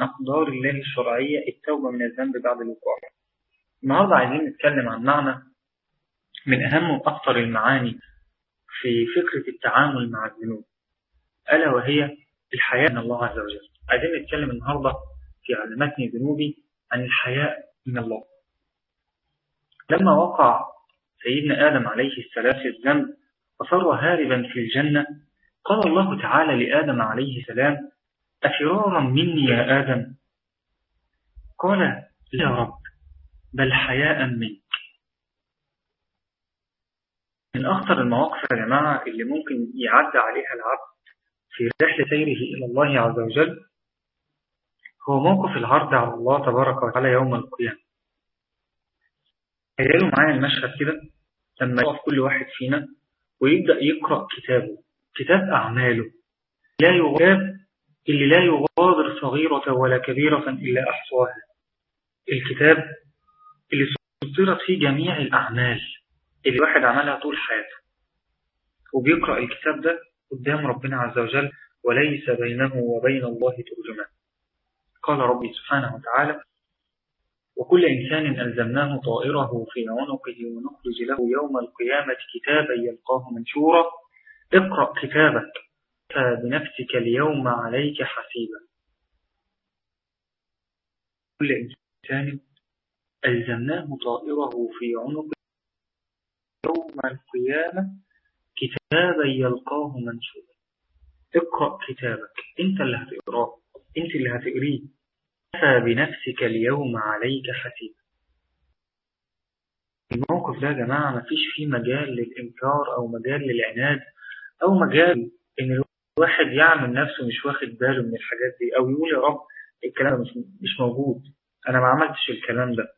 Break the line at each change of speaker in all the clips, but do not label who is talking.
من أقدار الله الشرعية التوبة من الذنب بعد الوقوع. النهاردة عايزين نتكلم عن معنى من أهم وأكثر المعاني في فكرة التعامل مع الذنوب ألا وهي الحياء من الله عز وجل. عايزين نتكلم النهاردة في علمتني ذنوبي عن الحياء من الله. لما وقع سيدنا آدم عليه السلام في الذنب وصار هاربا في الجنة قال الله تعالى لآدم عليه السلام أفرارا مني يا آدم؟ قال يا رب بل حياء منك. من أخطر المواقف يا جماعة اللي ممكن يعدى عليها العبد في رحلة سيره إلى الله عز وجل هو موقف العرض على الله تبارك وتعالى يوم القيامة. تخيلوا معايا المشهد كده لما يقف كل واحد فينا ويبدأ يقرأ كتابه كتاب أعماله لا يغاب اللي لا يغادر صغيرة ولا كبيرة إلا أحصاها. الكتاب اللي سطرت فيه جميع الأعمال اللي الواحد عملها طول حياته. وبيقرأ الكتاب ده قدام ربنا عز وجل وليس بينه وبين الله ترجمان قال ربي سبحانه وتعالى وكل إنسان ألزمناه طائره في عنقه ونخرج له يوم القيامة كتابا يلقاه منشورا. اقرأ كتابك بنفسك اليوم عليك حسيبا. كل إنسان ألزمناه طائره في عنقه يوم القيامة كتابا يلقاه منشورا اقرأ كتابك. انت اللي هتقراه انت اللي هتقريه كفى بنفسك اليوم عليك حسيبا. الموقف ده يا جماعة ما فيش فيه مجال للإنكار أو مجال للعناد أو مجال إن الواحد يعمل نفسه مش واخد باله من الحاجات دي أو يقول يا رب الكلام مش, مش موجود. أنا ما عملتش الكلام ده.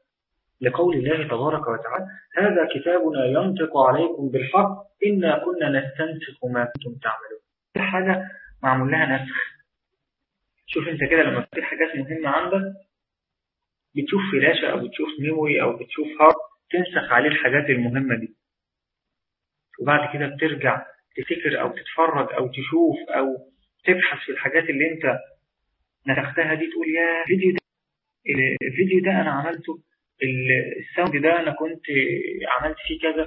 لقول الله تبارك وتعالى هذا كتابنا ينطق عليكم بالحق إنا كنا نستنسخ ما كنتم تعملون. حاجة معمول لها نسخ. شوف أنت كده لما في حاجات مهمة عندك بتشوف فلاشة أو بتشوف memory أو بتشوف hard تنسخ عليه الحاجات المهمة دي. وبعد كده بترجع تفتكر أو تتفرج أو تشوف أو تبحث في الحاجات اللي أنت نسختها دي تقول يا الفيديو ده الفيديو ده أنا عملته الساوند ده أنا كنت عملت فيه كذا.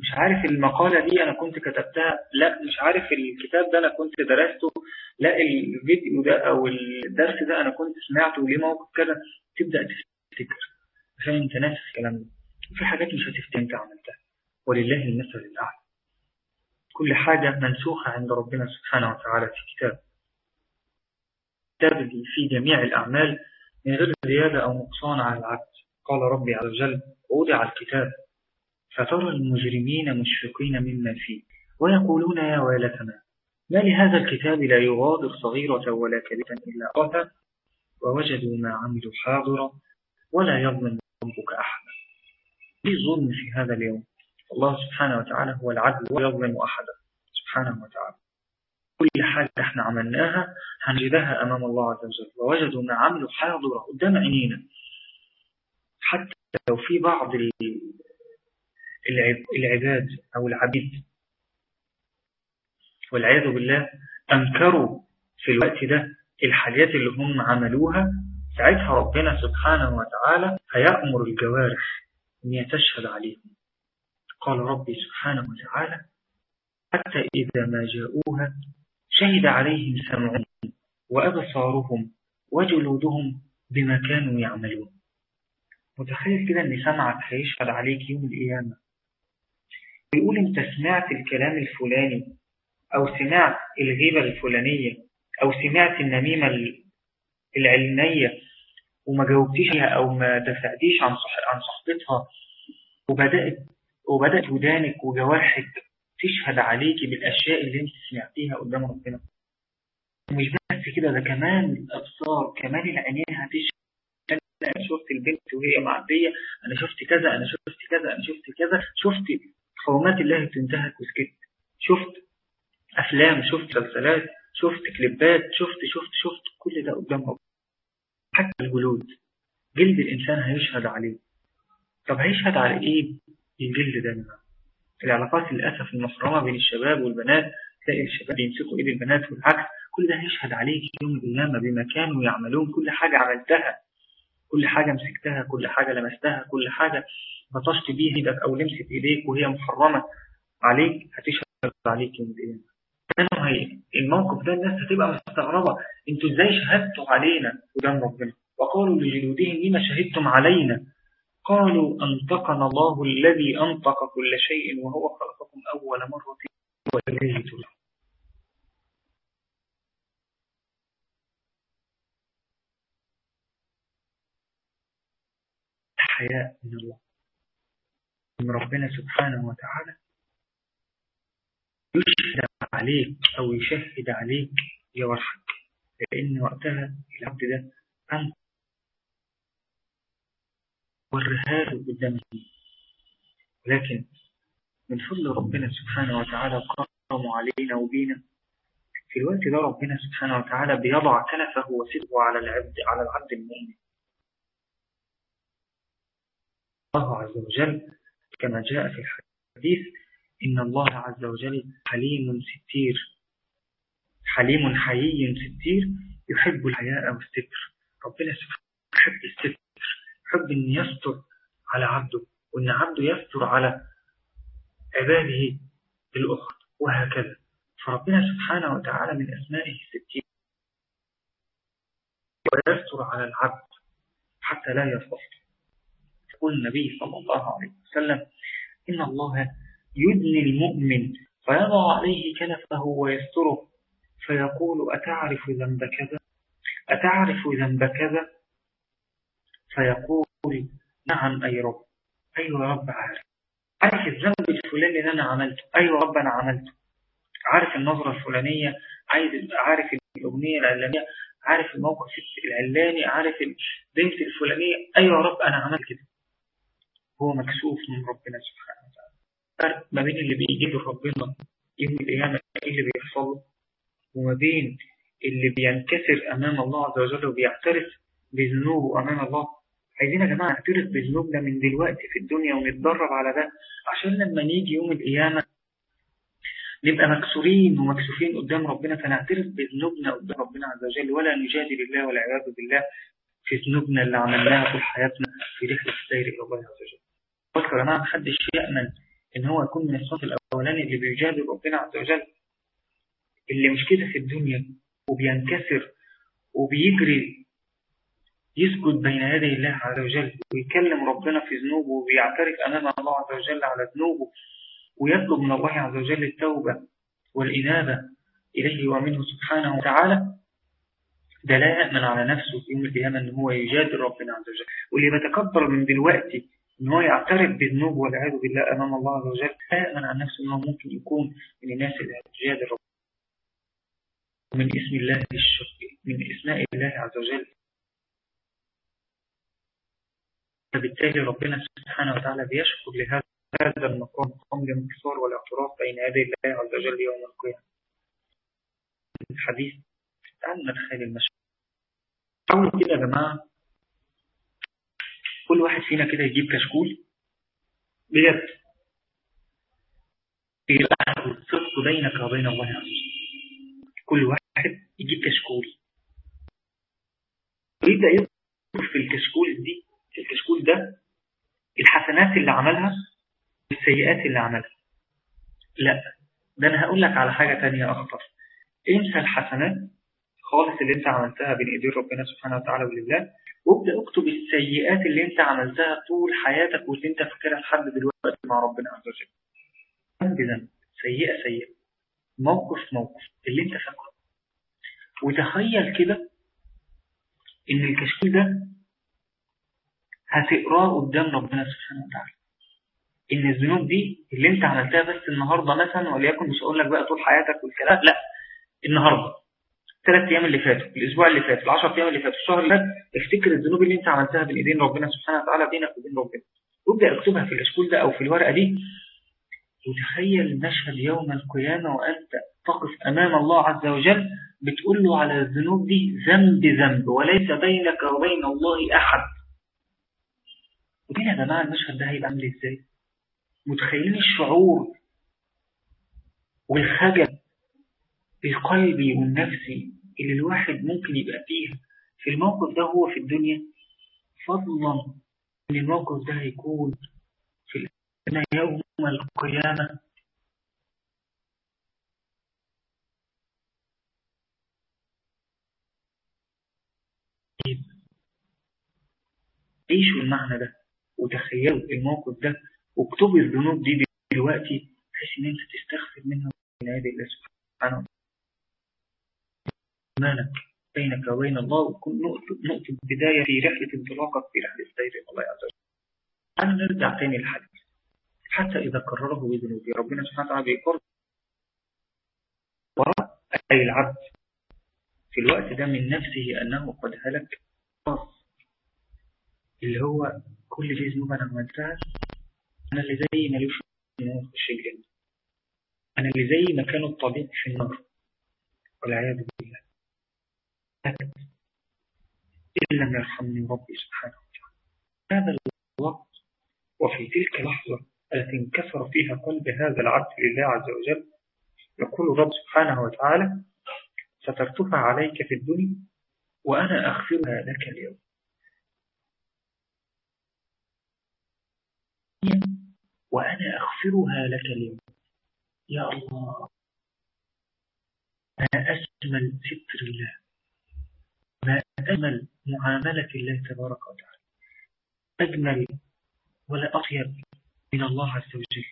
مش عارف المقالة دي أنا كنت كتبتها لا مش عارف الكتاب ده أنا كنت درسته لا الفيديو ده أو الدرس ده أنا كنت سمعته ليه موقف كذا. تبدأ تفتكر عشان أنت ناسي الكلام ده. في حاجات مش هتفتكر أنت عملتها. ولله المثل الأعلى. كل حاجة منسوخة عند ربنا سبحانه وتعالى في كتاب كتاب في جميع الأعمال من غير زيادة أو نقصان على العبد. قال ربي عز وجل وضع الكتاب فترى المجرمين مشفقين مما فيه ويقولون يا ويلتنا ما لهذا الكتاب لا يغادر صغيرة ولا كبيرة إلا أخذ ووجدوا ما عملوا حاضرا ولا يظلم ربك أحدا. ليه ظلم في هذا اليوم. الله سبحانه وتعالى هو العدل ولا يظلم أحدا. سبحانه وتعالى. كل حاجة إحنا عملناها هنجدها أمام الله عز وجل. ووجدوا ما عملوا حاضرا قدام عينينا. حتى لو في بعض العباد أو العبيد. والعياذ بالله أنكروا في الوقت ده الحاجات اللي هم عملوها. ساعتها ربنا سبحانه وتعالى هيأمر الجوارح أن يتشهد عليهم. قال ربي سبحانه وتعالى حتى إذا ما جاءوها شهد عليهم سمعهم وأبصارهم وجلودهم بما كانوا يعملون. متخيل كده أن سمعك هيشهد عليك يوم القيامة؟ بيقول أنت سمعت الكلام الفلاني أو سمعت الغيبة الفلانية أو سمعت النميمة العلمية وما جاوبتيش أو ما دفعتيش عن عن صحبتها وبدأت وبدأت ودانك وجوارحك تشهد عليكي بالأشياء اللي انت سمعتيها قدام ربنا. ومش بس كده ده كمان الأبصار كمان العينين هتشهد أنا شفت البنت وهي معدية أنا شفت كذا أنا شفت كذا أنا شفت كذا. شفت حرمات الله تنتهك وسكت. شفت أفلام شفت مسلسلات شفت كليبات شفت شفت شفت كل ده قدام ربنا. حتى الجلود. جلد الإنسان هيشهد عليه. طب هيشهد على إيه؟ ده منه العلاقات للأسف المحرمة بين الشباب والبنات تلاقي الشباب بيمسكوا إيد البنات والعكس. كل ده هيشهد عليك يوم القيامة بما كانوا يعملون. كل حاجة عملتها. كل حاجة مسكتها كل حاجة لمستها كل حاجة بطشت بيها إيدك أو لمست إيديك وهي محرمة عليك هتشهد عليك يوم القيامة. الموقف ده الناس هتبقى مستغربة. أنتوا إزاي شهدتوا علينا قدام ربنا؟ وقالوا لجلودهم لما شهدتم علينا؟ قالوا أنطقنا الله الذي أنطق كل شيء وهو خلقكم أول مرة وإليه ترجعون. الحياء من الله. من ربنا سبحانه وتعالى. يشهد عليك أو يشهد عليك جوارحك لأن وقتها العبد ده أنت والرهاب قدامه ولكن من فضل ربنا سبحانه وتعالى وكرمه علينا وبينا في الوقت ده ربنا سبحانه وتعالى بيضع كنفه وسده على العبد على العبد المؤمن. الله عز وجل كما جاء في الحديث إن الله عز وجل حليم ستير. حليم حيي ستير يحب الحياء والستر. ربنا سبحانه يحب الستر. يحب أن يستر على عبده وأن عبده يستر على عباده الأخرى وهكذا. فربنا سبحانه وتعالى من أسمائه الستير ويستر على العبد حتى لا يفصل يقول النبي صلى الله عليه وسلم إن الله يدني المؤمن فيضع عليه كنفه ويستره فيقول أتعرف ذنب كذا أتعرف ذنب كذا فيقول نعم أي رب. أيوة يا رب عارف. عارف الذنب الفلاني اللي أنا عملته. أيوة رب أنا عملته. عارف النظرة الفلانية. عايز عارف الأغنية العلانية. عارف الموقف العلاني. عارف البنت الفلانية. أيوة يا رب أنا عملت كده. هو مكسوف من ربنا سبحانه وتعالى. فرق ما بين اللي بيجيب ربنا يوم القيامة إيه اللي بيحصل وما بين اللي بينكسر أمام الله عز وجل وبيعترف بذنوبه أمام الله. عايزين يا جماعة نعترف بذنوبنا من دلوقتي في الدنيا ونتدرب على ده عشان لما نيجي يوم القيامة نبقى مكسورين ومكسوفين قدام ربنا فنعترف بذنوبنا قدام ربنا عز وجل ولا نجادل الله والعياذ بالله في ذنوبنا اللي عملناها طول حياتنا في رحلة السير إلى الله عز وجل. بس يا جماعة محدش يأمن إن هو يكون من الصف الأولاني اللي بيجادل ربنا عز وجل اللي مش كده في الدنيا وبينكسر وبيجري يسجد بين يدي الله عز وجل ويكلم ربنا في ذنوبه وبيعترف أمام الله عز وجل على ذنوبه ويطلب من الله عز وجل التوبة والإنابة إليه ومنه سبحانه وتعالى. ده لا يأمن على نفسه في يوم القيامة أن هو يجادل ربنا عز وجل. واللي بيتكبر من دلوقتي أن هو يعترف بذنوبه والعياذ بالله أمام الله عز وجل لا يأمن على نفسه أنه ممكن يكون من الناس اللي هتجادل ربنا. من اسم الله الشق من اسماء الله عز وجل. فبالتالي ربنا سبحانه وتعالى بيشكر لهذا هذا المقام مقام الانكسار والاعتراف بين يدي الله عز وجل يوم القيامة. الحديث تعالوا نتخيل المشهد حاولوا كده يا جماعة. كل واحد فينا كده يجيب كشكول. بجد. في لحظة الصدق بينك وبين الله عز وجل. كل واحد يجيب كشكول. ويبدأ يذكر في الكشكول دي. الكشكول ده الحسنات اللي عملها والسيئات اللي عملها. لا ده أنا هقول لك على حاجة تانية أخطر. انسى الحسنات خالص اللي أنت عملتها بين إيدين ربنا سبحانه وتعالى ولله وابدأ اكتب السيئات اللي أنت عملتها طول حياتك واللي أنت فاكرها لحد دلوقتي مع ربنا عز وجل. ذنب ذنب سيئة سيئة. موقف موقف اللي أنت فاكره. وتخيل كده إن الكشكول ده هتقراه قدام ربنا سبحانه وتعالى. إن الذنوب دي اللي أنت عملتها بس النهارده مثلا وليكن مش هقول لك بقى طول حياتك والكلام لا النهارده الثلاث أيام اللي فاتوا الأسبوع اللي فات العشر أيام اللي فاتوا الشهر اللي فات افتكر الذنوب اللي أنت عملتها بين ايدين ربنا سبحانه وتعالى بينك وبين ربنا. وابدأ اكتبها في الكشكول ده أو في الورقة دي. وتخيل مشهد يوم القيامة وأنت تقف أمام الله عز وجل بتقول له على الذنوب دي ذنب ذنب وليس بينك وبين الله أحد. وكده يا جماعة المشهد ده هيبقى عامل إزاي؟ متخيلين الشعور والخجل القلبي والنفسي اللي الواحد ممكن يبقى فيها في الموقف ده هو في الدنيا؟ فضلا إن الموقف ده هيكون في يوم القيامة. عيشوا المعنى ده. وتخيلوا الموقف ده واكتبوا الذنوب دي دلوقتي بحيث إن أنت تستغفر منها من عيد الله سبحانه وتعالى. بينك وبين الله وكن نقطة بداية في رحلة انطلاقك في رحلة سير الله عز وجل. أنا نرجع تاني الحديث حتى إذا قرره بذنوبه ربنا سبحانه وتعالى بيقر وراء أي العبد في الوقت ده من نفسه أنه قد هلك. خاص اللي هو كل دي ذنوب أنا عملتها أنا اللي زي ملوش يخش الجنة أنا اللي زي ما كانوا الطبيب في النار والعياذ بالله. إن لم يرحمني ربي سبحانه وتعالى. هذا الوقت وفي تلك اللحظة التي انكسر فيها قلب هذا العبد لله عز وجل يقول رب سبحانه وتعالى سترتفع عليك في الدنيا وأنا أغفرها لك اليوم. وأنا أغفرها لك اليوم. يا الله. ما أجمل ستر الله. ما أجمل معاملة الله تبارك وتعالى. أجمل ولا أطيب من الله عز وجل.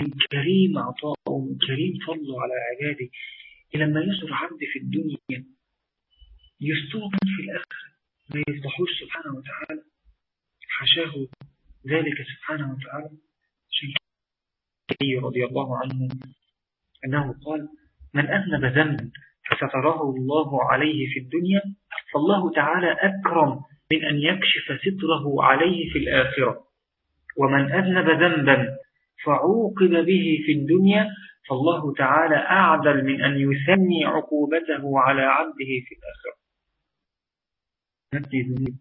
من كريم عطاءه ومن كريم فضله على عباده. لما يسر عبد في الدنيا. يستوطن في الآخرة. ما يفضحوش سبحانه وتعالى. حشاه ذلك سبحانه وتعالى. شيء رضي الله عنه أنه قال من أذنب ذنبا فستره الله عليه في الدنيا فالله تعالى أكرم من أن يكشف ستره عليه في الآخرة. ومن أذنب ذنبا فعوقب به في الدنيا فالله تعالى أعدل من أن يثني عقوبته على عبده في الآخرة. نبدي ذنوب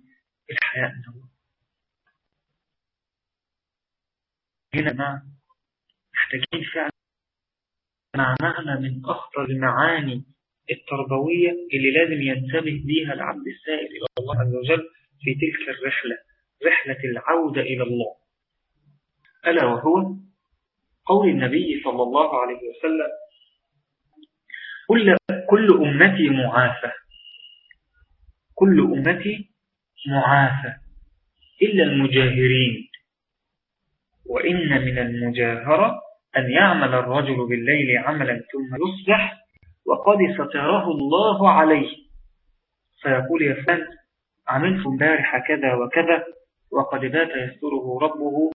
الحياء من الله هنا محتاجين فعلا. مع معنى من أخطر المعاني التربوية اللي لازم ينتبه بيها العبد السائل إلى الله عز وجل في تلك الرحلة رحلة العودة إلى الله. ألا وهو قول النبي صلى الله عليه وسلم كل, كل أمتي معافى. كل أمتي معافى. إلا المجاهرين. وإن من المجاهرة أن يعمل الرجل بالليل عملا ثم يصبح وقد ستره الله عليه. فيقول يا فلان عملت امبارح كذا وكذا وقد بات يستره ربه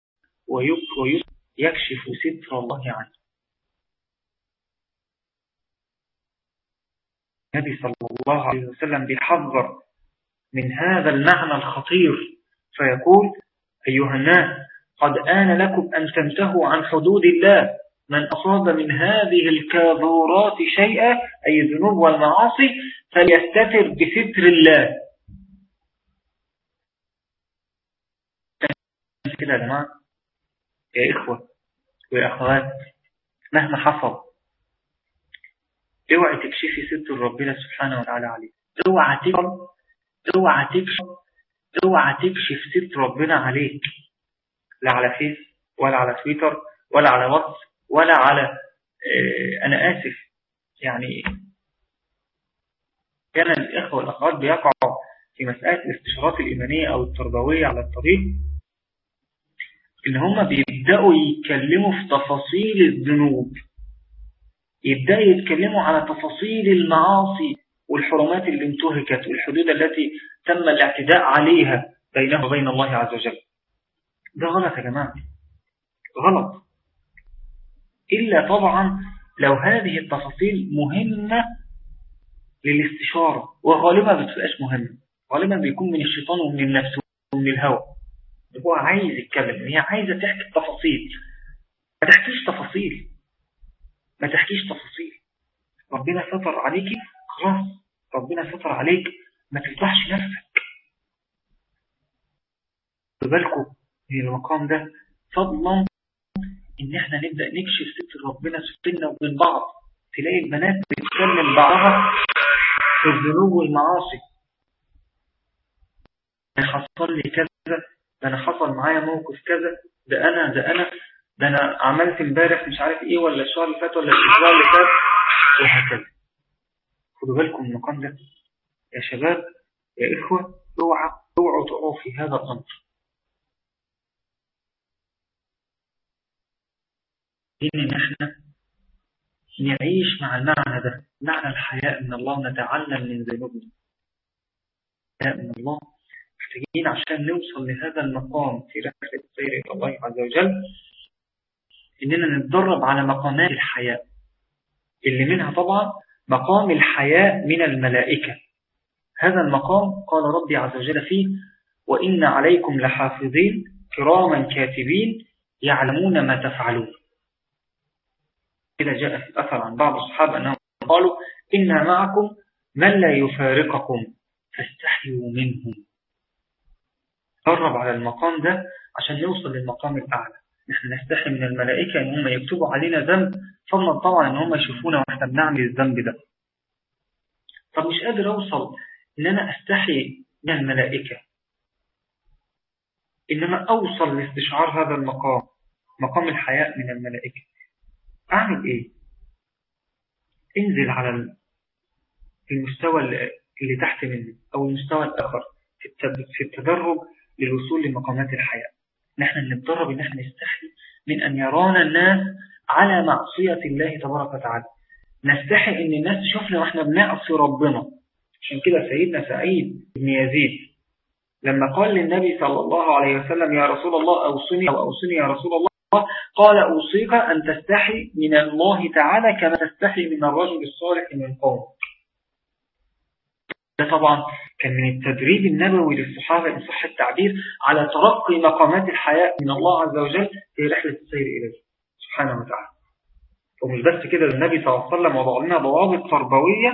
ويكشف ستر الله عنه. النبي صلى الله عليه وسلم بيحذر من هذا المعنى الخطير. فيقول أيها الناس قد آن لكم أن تنتهوا عن حدود الله. من أصاب من هذه الكاذورات شيئا أي الذنوب والمعاصي فليستتر بستر الله. كده يا جماعة؟ يا إخوة ويا أخوات مهما حصل اوعي تكشفي ستر ربنا سبحانه وتعالى عليك اوعى تكشف اوعى تكشف اوعى تكشف ستر ربنا عليك. لا على فيس ولا على تويتر ولا على واتس ولا على آه أنا آسف. يعني كان الإخوة والأخوات بيقعوا في مسألة الاستشارات الإيمانية أو التربوية على الطريق إن هم بيبدأوا يتكلموا في تفاصيل الذنوب. يبدأوا يتكلموا على تفاصيل المعاصي والحرمات اللي انتهكت والحدود التي تم الاعتداء عليها بينه وبين الله عز وجل. ده غلط يا جماعة. غلط. إلا طبعا لو هذه التفاصيل مهمة للاستشارة وغالبا ما بتبقاش مهمة. غالبا بيكون من الشيطان ومن النفس ومن الهوى هو عايز يتكلم هي عايزة تحكي التفاصيل. ما تحكيش تفاصيل. ما تحكيش تفاصيل. ربنا ستر عليك خلاص. ربنا ستر عليك. ما تفتحش نفسك. بالكم. من المقام ده فضلا إن إحنا نبدأ نكشف ستر ربنا بيننا وبين بعض. تلاقي البنات بتتكلم بعضها في الذنوب والمعاصي. حصل لي كذا ده أنا حصل معايا موقف كذا ده أنا ده أنا ده أنا عملت امبارح مش عارف إيه ولا الشهر اللي فات ولا الأسبوع اللي فات وهكذا. خدوا بالكم من المقام ده. يا شباب يا إخوة اوعوا اوعوا تقعوا في هذا الأمر. ان إحنا نعيش مع المعنى ده. معنى الحياء من الله نتعلم من ذنوبنا. الحياء من الله. محتاجين عشان نوصل لهذا المقام في رحلة السير إلى الله عز وجل إننا نتدرب على مقامات الحياء اللي منها طبعا مقام الحياء من الملائكة. هذا المقام قال ربي عز وجل فيه وإن عليكم لحافظين كراما كاتبين يعلمون ما تفعلون. كده جاء في الأثر عن بعض الصحابة أنهم قالوا إنا معكم من لا يفارقكم فاستحيوا منهم قرب على المقام ده عشان نوصل للمقام الأعلى. نحن نستحي من الملائكة إن هم يكتبوا علينا ذنب فضلا طبعا إن هم يشوفونا وإحنا بنعمل الذنب ده. طب مش قادر أوصل إن أنا أستحي من الملائكة. إنما أوصل لاستشعار هذا المقام مقام الحياء من الملائكة. أعمل إيه؟ انزل على المستوى اللي تحت منه أو المستوى الآخر في التدرج للوصول لمقامات الحياة. نحن نتدرب إن إحنا نستحي من أن يرانا الناس على معصية الله تبارك وتعالى. نستحي إن الناس تشوفنا وإحنا بنعصي ربنا. عشان كده سيدنا سعيد بن يزيد لما قال للنبي صلى الله عليه وسلم يا رسول الله أوصني أو أوصني يا رسول الله. قال أوصيك أن تستحي من الله تعالى كما تستحي من الرجل الصالح من قوم. ده طبعا كان من التدريب النبوي للصحابة إن صح التعبير على ترقي مقامات الحياة من الله عز وجل في رحلة السير إليه. سبحانه وتعالى. ومش بس كده النبي صلى الله عليه وسلم وضع لنا ضوابط تربوية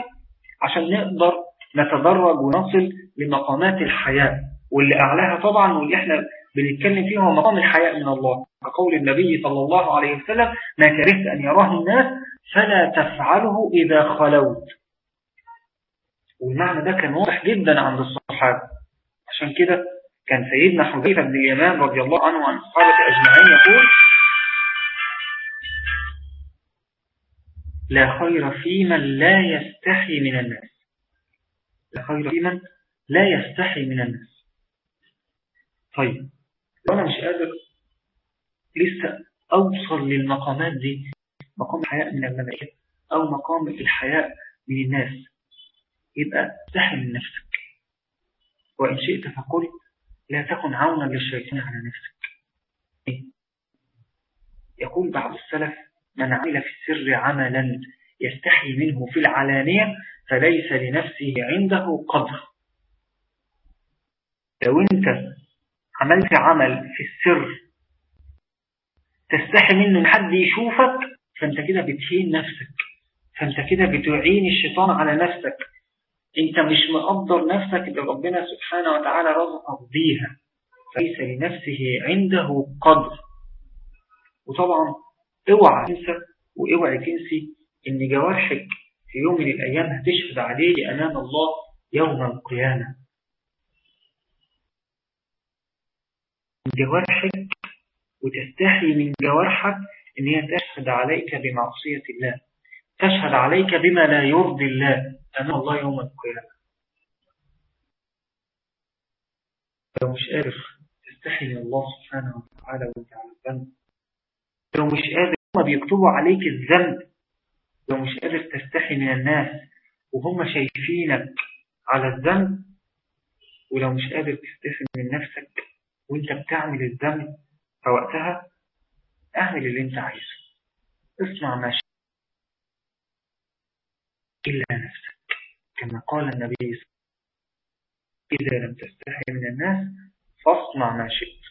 عشان نقدر نتدرج ونصل لمقامات الحياة واللي أعلاها طبعا واللي إحنا بنتكلم فيه هو مقام الحياة من الله. كقول النبي صلى الله عليه وسلم ما كرهت أن يراه الناس فلا تفعله إذا خلوت. والمعنى ده كان واضح جدا عند الصحابة. عشان كده كان سيدنا حذيفة بن اليمان رضي الله عنه وعن الصحابة أجمعين يقول لا خير في من لا يستحي من الناس. لا خير في من لا يستحي من الناس. طيب لو أنا مش قادر لسه أوصل للمقامات دي. مقام الحياء من الملائكة أو مقام الحياء من الناس. يبقى من نفسك. وإن شئت فقل لا تكن عونا للشيطان على نفسك. يقول بعض السلف من عمل في السر عملا يستحي منه في العلانية فليس لنفسه عنده قدر. لو أنت عملت عمل في السر. تستحي منه ان حد يشوفك فأنت كده بتهين نفسك. فأنت كده بتعين الشيطان على نفسك. أنت مش مقدر نفسك اللي ربنا سبحانه وتعالى رزقك بيها. فليس لنفسه عنده قدر. وطبعا اوعى تنسى وأوعى تنسي إن جوارحك في يوم من الأيام هتشهد عليه أمام الله يوم القيامة. جوارحك وتستحي من جوارحك إن هي تشهد عليك بمعصية الله. تشهد عليك بما لا يرضي الله. أمام الله يوم القيامة. لو مش قادر تستحي من الله سبحانه وتعالى وانت على الذنب. لو مش قادر هم بيكتبوا عليك الذنب. لو مش قادر تستحي من الناس وهم شايفينك على الذنب ولو مش قادر تستحي من نفسك وانت بتعمل الذنب فوقتها اعمل اللي انت عايزه. اسمع ما شاء إلا نفسك. كما قال النبي إذا لم تستحي من الناس فاصنع ما شئت.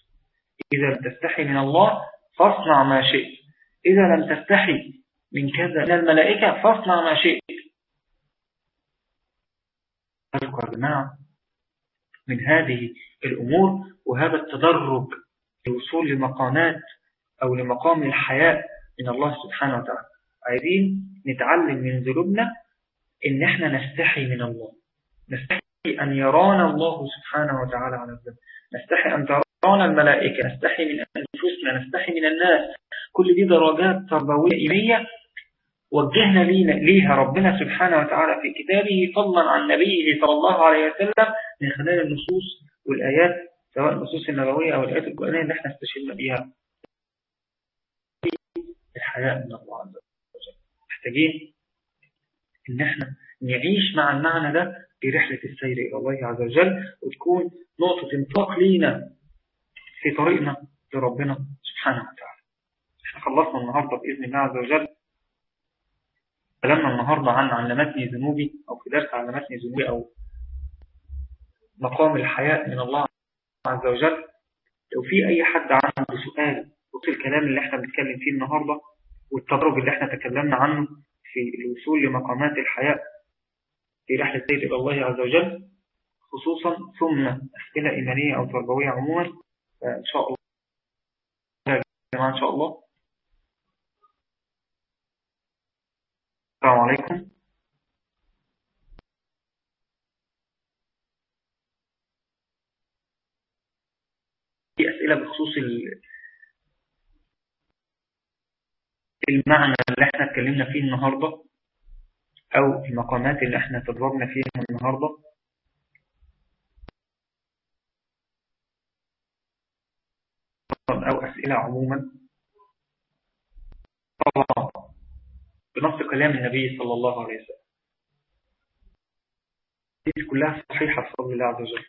إذا لم تستحي من الله فاصنع ما شئت. إذا لم تستحي من كذا من الملائكة فاصنع ما شئت. أذكر جماعة من هذه الأمور وهذا التدرج للوصول لمقامات أو لمقام الحياء من الله سبحانه وتعالى. عايزين نتعلم من ذنوبنا إن إحنا نستحي من الله. نستحي أن يرانا الله سبحانه وتعالى على الذنب. نستحي أن ترانا الملائكة. نستحي من أنفسنا. نستحي من الناس. كل دي درجات تربوية إيمية وجهنا ليها ربنا سبحانه وتعالى في كتابه فضلا عن نبيه صلى الله عليه وسلم من خلال النصوص والآيات سواء النصوص النبوية أو الآيات القرآنية اللي إحنا استشهدنا بيها. الحياة من الله عز وجل. محتاجين إن إحنا نعيش مع المعنى ده في رحلة السير إلى الله عز وجل وتكون نقطة انطلاق لينا في طريقنا لربنا سبحانه وتعالى. إحنا خلصنا النهاردة بإذن الله عز وجل. كلامنا النهاردة عن علمتني ذنوبي أو في درس علمتني ذنوبي أو مقام الحياء من الله عز وجل لو في أي حد عنده سؤال بص الكلام اللي إحنا بنتكلم فيه النهاردة والتدرج اللي إحنا تكلمنا عنه في الوصول لمقامات الحياء في رحلة سيد إلى الله عز وجل خصوصا ثم أسئلة إيمانية أو تربوية عموما إن شاء الله إن شاء الله السلام عليكم. في أسئلة بخصوص المعنى اللي إحنا اتكلمنا فيه النهاردة أو المقامات اللي إحنا تدرجنا فيها النهاردة. أو أسئلة عموما. طبعا. بنص كلام النبي صلى الله عليه وسلم. كلها صحيحة بفضل الله عز وجل.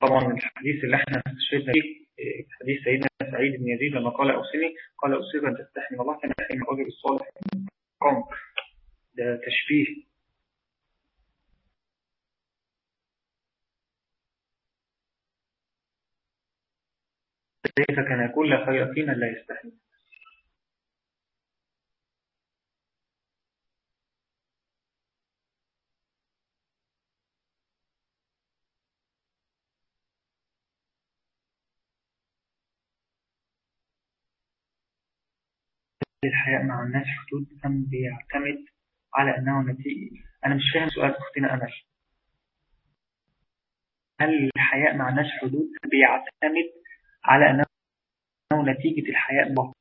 طبعا الحديث اللي إحنا استشهدنا فيه حديث سيدنا سعيد بن يزيد لما قال أوصني قال أوصيك أن تستحي من الله كان يحيي من الرجل الصالح. قام ده تشبيه كيف كان لا خير لا يستحي الحياء مع الناس حدود أم بيعتمد على أنه نتيجة؟ أنا مش فاهم سؤال أختنا أمل. هل الحياء مع الناس حدود بيعتمد على أنه نتيجة الحياء الله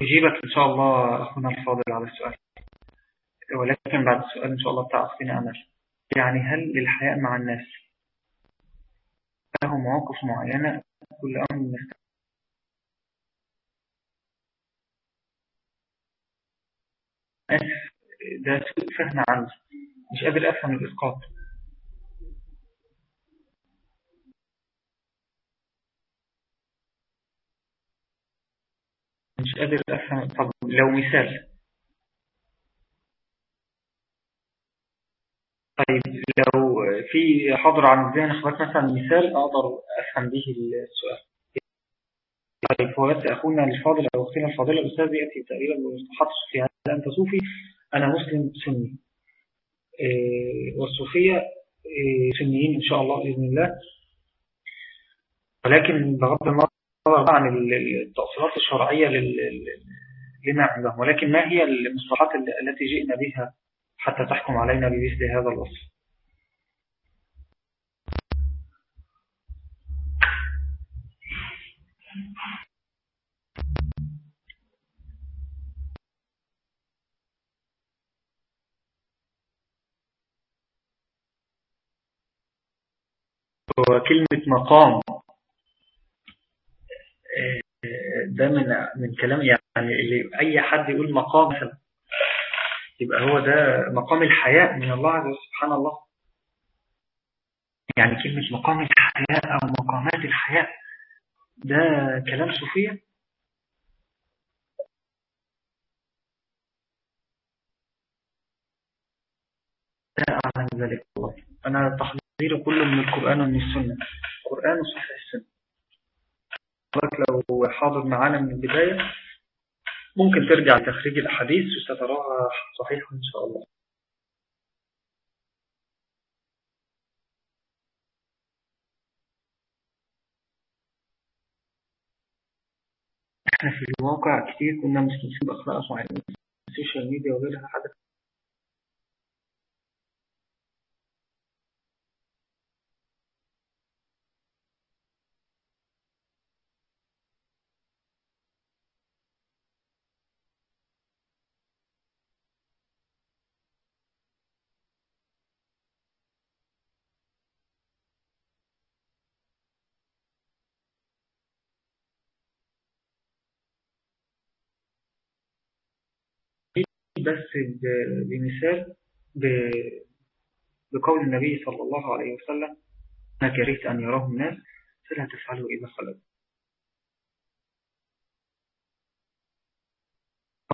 أجيبك إن شاء الله أخونا الفاضل على السؤال. ولكن بعد السؤال إن شاء الله بتاع أمل. يعني هل الحياء مع الناس مواقف معينة كل أمر أسف ده سوء فهم عنه. مش قادر أفهم الإسقاط. مش قادر أفهم. طب لو مثال. طيب لو في حاضر عن ذهن حضرتك مثلا مثال أقدر أفهم به السؤال. طيب بس أخونا الفاضل أو أختنا الفاضلة الأستاذ يأتي تقريبا بمصطلحات الصوفية هل أنت صوفي؟ أنا مسلم سني. إيه والصوفية إيه سنيين إن شاء الله بإذن الله. ولكن بغض النظر عن التأصيلات الشرعية لما عندهم ولكن ما هي المصطلحات التي جئنا بها حتى تحكم علينا بمثل هذا الوصف؟ وكلمة مقام. ده من من كلام يعني اللي أي حد يقول مقام يبقى هو ده مقام الحياء من الله عز وجل سبحان الله. يعني كلمة مقام الحياء أو مقامات الحياء ده كلام صوفية؟ لا أعلم ذلك والله. أنا تحضيري كله من القرآن ومن السنة. القرآن وصحيح السنة. لو حاضر معانا من البداية ممكن ترجع لتخريج الأحاديث وستراها صحيحة إن شاء الله. إحنا في الواقع كتير كنا مستمسين بأخلاق معينة السوشيال ميديا وغيرها حدث بس بمثال بقول النبي صلى الله عليه وسلم ما كرهت أن يراه الناس فلا تفعلوا إذا خلق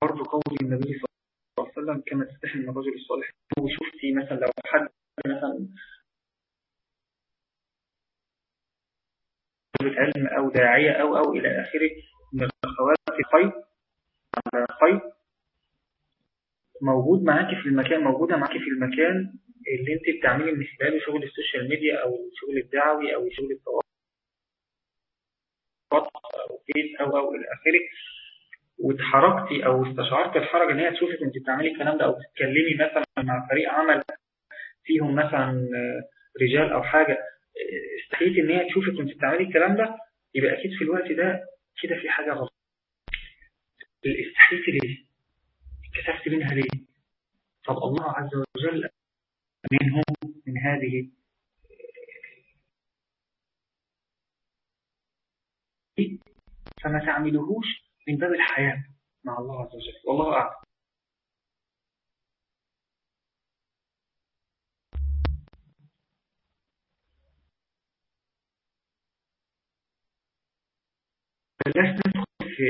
برضو قول النبي صلى الله عليه وسلم كما تستحي من الرجل الصالح. وشفتي مثلا لو حد مثلا علم أو داعية أو أو إلى آخره من الأخوات خير على خير موجود معاكي في المكان موجودة معاكي في المكان اللي انت بتعملي من خلاله شغل ال social media أو الشغل الدعوي أو شغل التواصل أو فيس أو أو إلى آخره. واتحركتي أو استشعرت الحرج إن هي تشوفك انت بتعملي الكلام ده أو تتكلمي مثلا مع فريق عمل فيهم مثلا رجال أو حاجة استحيتي إن هي تشوفك وانت بتعملي الكلام ده يبقى أكيد في الوقت ده كده في حاجة غلط. استحيتي ليه؟ كسفت منها ليه؟ طب الله عز وجل منهم من هذه فما تعملهوش من باب الحياة مع الله عز وجل. والله أعلم. ندخل في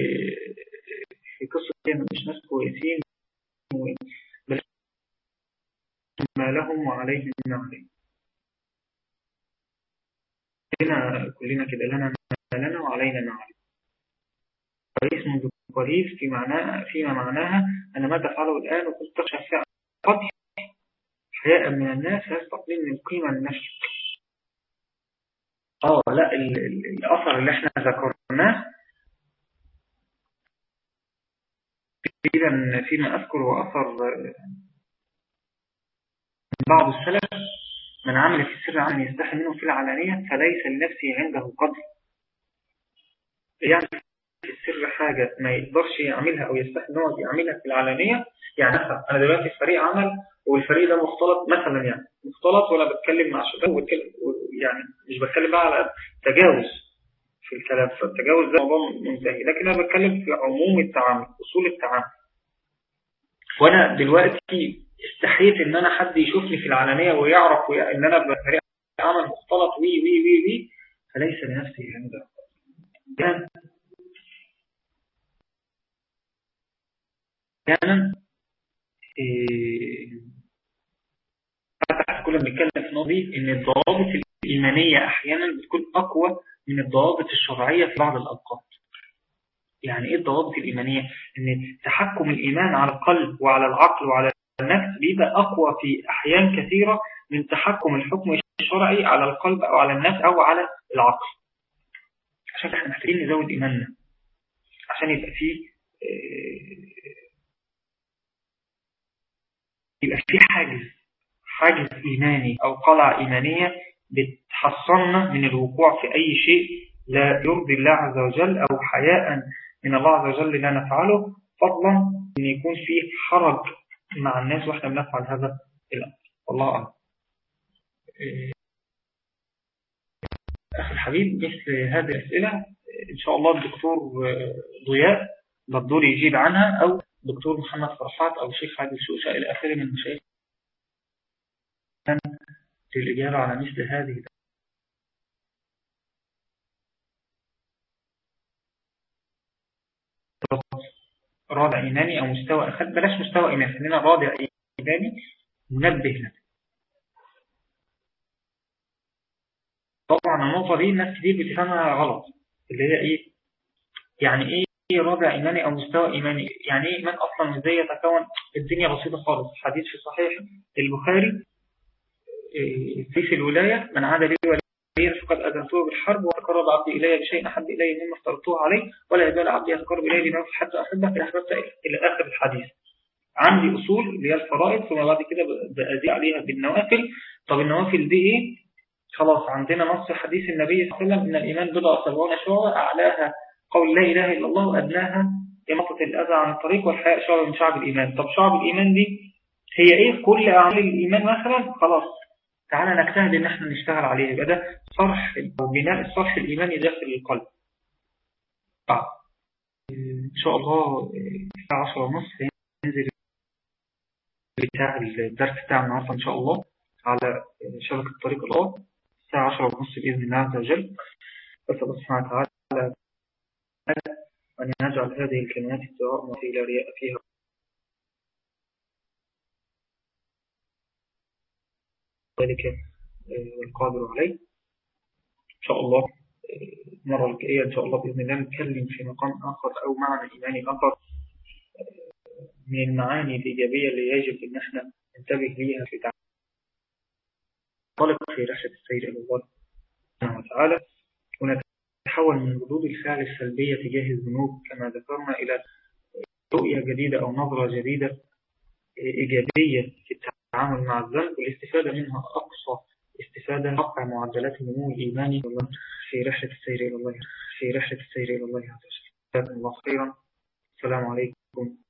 في قصة مش ناس كويسين بل ما لهم وعليهم ما عليهم كلنا كلنا كده لنا ما لنا وعلينا علينا. كويس منذ قريب في معناها فيما معناها أن ما تفعله الآن وكنت تخشى فعل قتل حياء من الناس يستقلين من قيمة النفس. آه لا الأثر اللي إحنا ذكرناه تقريبا فيما أذكر وأثر من بعض السلف من عمل في السر عمل يستحي منه في العلانية فليس لنفسه عنده قدر. يعني في السر حاجة ما يقدرش يعملها أو يستحي أنه يعملها في العلانية يعني أنا دلوقتي في فريق عمل والفريق ده مختلط مثلا يعني مختلط ولا بتكلم مع شباب يعني مش بتكلم بقى على تجاوز في الكلام فالتجاوز ده موضوع منتهي. لكن أنا بتكلم في عموم التعامل أصول التعامل. وأنا دلوقتي استحيت إن أنا حد يشوفني في العلانية ويعرف إن أنا بفريق عمل مختلط وي وي وي وي. فليس لنفسي عنده كان كان فتح كل ما بنتكلم في نقطة إن الضوابط الإيمانية أحيانا بتكون أقوى من الضوابط الشرعية في بعض الأوقات. يعني إيه الضوابط الإيمانية؟ إن تحكم الإيمان على القلب وعلى العقل وعلى النفس بيبقى أقوى في أحيان كثيرة من تحكم الحكم الشرعي على القلب أو على النفس أو على العقل. عشان إحنا محتاجين نزود إيماننا. عشان يبقى فيه يبقى فيه حاجز حاجز إيماني أو قلعة إيمانية بتحصلنا من الوقوع في أي شيء لا يرضي الله عز وجل أو حياء من الله عز وجل لا نفعله فضلا أن يكون فيه حرج مع الناس وإحنا بنفعل هذا الأمر. والله أعلم. أخي الحبيب مثل هذه الأسئلة إن شاء الله الدكتور ضياء بدور يجيب عنها أو دكتور محمد فرحات أو الشيخ عادل شوشة إلى آخره من المشايخ للإجابة على مثل هذه رابع إيماني أو مستوى أخد بلاش مستوى إيماني خلينا رابع إيماني منبه نفسه طبعا النقطة دي الناس كتير بتفهمها غلط اللي هي إيه؟ يعني إيه رابع إيماني أو مستوى إيماني؟ يعني إيه إيمان أصلا إزاي يتكون الدنيا بسيطة خالص؟ حديث في صحيح البخاري آه، في في الولاية من عاد لي وليا فقد أذنته بالحرب وتقرب عبدي إلي بشيء أحب إلي مما افترضته عليه ولا يزال عبدي يتقرب إلي بما حتى أحبه إلى أحببت إلى آخر الحديث. عندي أصول اللي هي الفرائض ثم بعد كده بأزيع عليها بالنوافل. طب النوافل دي إيه؟ خلاص عندنا نص حديث النبي صلى الله عليه وسلم إن الإيمان بضع سبعون شعبة أعلاها قول لا إله إلا الله وأدناها إماطة الأذى عن الطريق والحياء شعب من شعب الإيمان. طب شعب الإيمان دي هي إيه؟ كل أعمال الإيمان مثلا خلاص. تعالى نجتهد إن إحنا نشتغل عليه. يبقى ده صرح أو بناء الصرح الإيماني داخل القلب. طيب. إن شاء الله الساعة 10 ونص هننزل بتاع الدرس بتاع النهارده إن شاء الله على شبكة طريق الأرض. الساعة 10 ونص بإذن الله عز وجل. بس الله سبحانه وتعالى أن نجعل هذه الكلمات الدعاء إلى رياء فيها ذلك آه، القادر عليه. إن شاء الله آه، المرة الجاية إن شاء الله بإذن الله نتكلم في مقام آخر أو معنى إيماني آخر آه، من المعاني الإيجابية اللي يجب إن إحنا ننتبه ليها في طلق في رحلة السير إلى الله سبحانه وتعالى. ونتحول من ردود الفعل السلبية تجاه الذنوب كما ذكرنا إلى رؤية جديدة أو نظرة جديدة إيجابية في التعامل مع الذنب والاستفادة منها أقصى استفادة. حق معدلات النمو الإيماني في رحلة السير إلى الله في رحلة السير إلى الله عز وجل. الله خيرا. السلام عليكم.